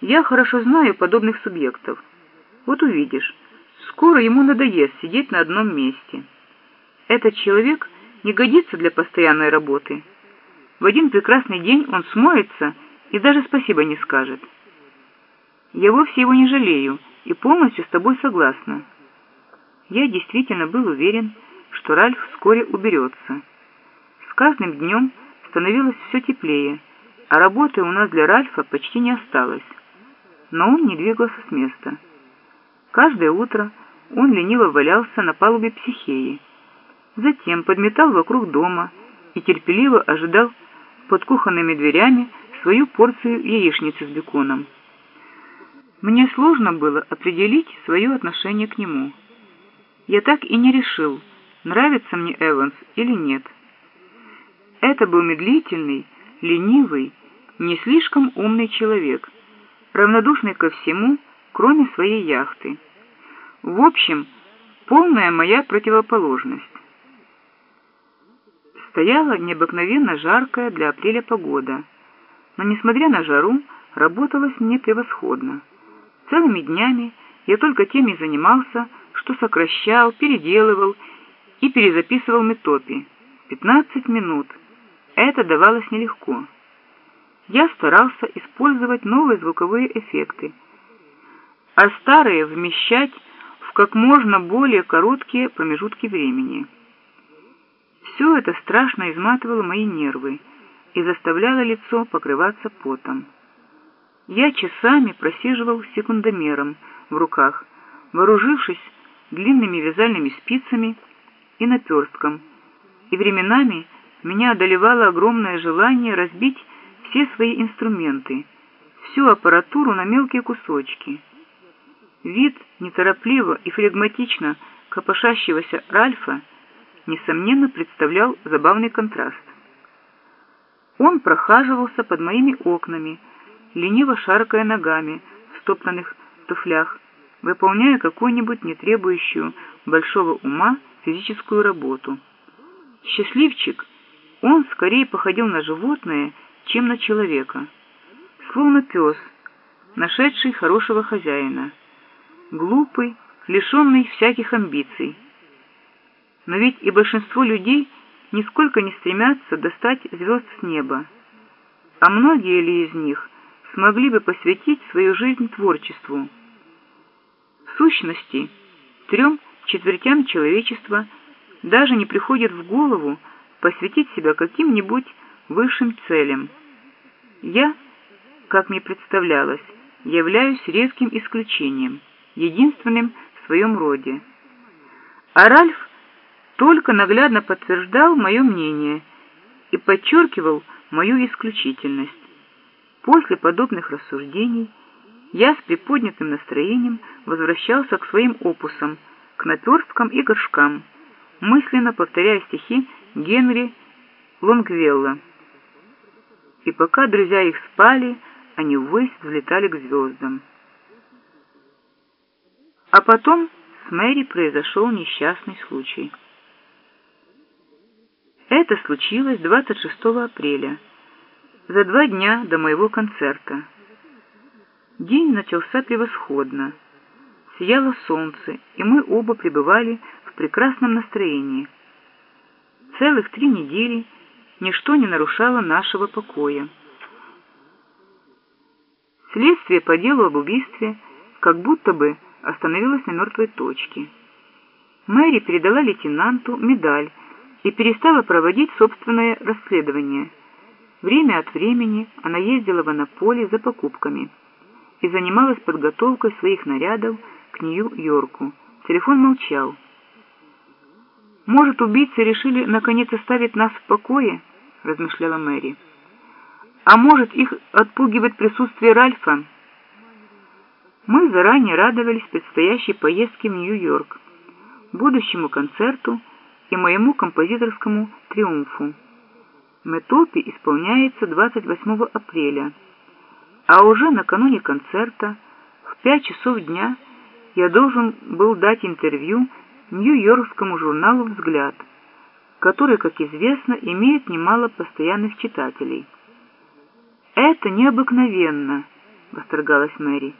Я хорошо знаю подобных субъектов. Вот увидишь, скоро ему надоест сидеть на одном месте. Этот человек не годится для постоянной работы. В один прекрасный день он смоется и даже спасибо не скажет. Я вовсе его не жалею и полностью с тобой согласна. Я действительно был уверен, что Ральф вскоре уберется. С каждым днем становилось все теплее, а работы у нас для Ральфа почти не осталось. Но он не двигался с места. Каждое утро он лениво валялся на палубе психеи, затем подметал вокруг дома и терпеливо ожидал под кухонными дверями свою порцию яичницы с беконом. Мне сложно было определить свое отношение к нему. Я так и не решил, нравится мне Эванс или нет. Это был медлительный, ленивый, не слишком умный человек, равнодушный ко всему, кроме своей яхты. В общем, полная моя противоположность. Стояла необыкновенно жаркая для апреля погода, но, несмотря на жару, работалось мне превосходно. Целыми днями я только тем и занимался, что сокращал, переделывал и перезаписывал метопи. Пятнадцать минут. Это давалось нелегко. Я старался использовать новые звуковые эффекты, а старые вмещать в как можно более короткие промежутки времени. Все это страшно изматывало мои нервы и заставляло лицо покрываться потом. Я часами просиживал секундомером в руках, вооружившись длинными вязальными спицами и наперстком, и временами меня одолевало огромное желание разбить все свои инструменты, всю аппаратуру на мелкие кусочки. Вид неторопливо и флегматично копошащегося Ральфа несомненно представлял забавный контраст. Он прохаживался под моими окнами, лениво шаркая ногами в стоптанных туфлях, выполняя какую-нибудь не требующую большого ума физическую работу. Счастливчик, он скорее походил на животное, чем на человека. Словно пес, нашедший хорошего хозяина. Глупый, лишенный всяких амбиций. Но ведь и большинство людей нисколько не стремятся достать звезд с неба. А многие ли из них смогли бы посвятить свою жизнь творчеству? В сущности, трем четвертям человечества даже не приходит в голову посвятить себя каким-нибудь высшим целям. Я, как мне представлялось, являюсь редким исключением, единственным в своем роде. А Ральф только наглядно подтверждал мое мнение и подчеркивал мою исключительность. После подобных рассуждений я с приподнятым настроением возвращался к своим опусам, к наперсткам и горшкам, мысленно повторяя стихи Генри Лонгвелла. И пока друзья их спали, они ввысь взлетали к звездам. А потом с Мэри произошел несчастный случай. Это случилось 26 апреля, за два дня до моего концерта. День начался превосходно. Сияло солнце, и мы оба пребывали в прекрасном настроении. Целых три недели ничто не нарушало нашего покоя. Следствие по делу об убийстве как будто бы остановилось на мертвой точке. Мэри передала лейтенанту медаль и перестала проводить собственное расследование. Время от времени она ездила в Анаполе за покупками и занималась подготовкой своих нарядов к Нью-Йорку. Телефон молчал. «Может, убийцы решили наконец оставить нас в покое?» — размышляла Мэри. «А может, их отпугивает присутствие Ральфа?» Мы заранее радовались предстоящей поездке в Нью-Йорк, будущему концерту и моему композиторскому триумфу. Метопи исполняется 28 апреля, а уже накануне концерта в 5 часов дня я должен был дать интервью Нью-Йоркскому журналу «Взгляд», который, как известно, имеет немало постоянных читателей. «Это необыкновенно!» — восторгалась Мэри.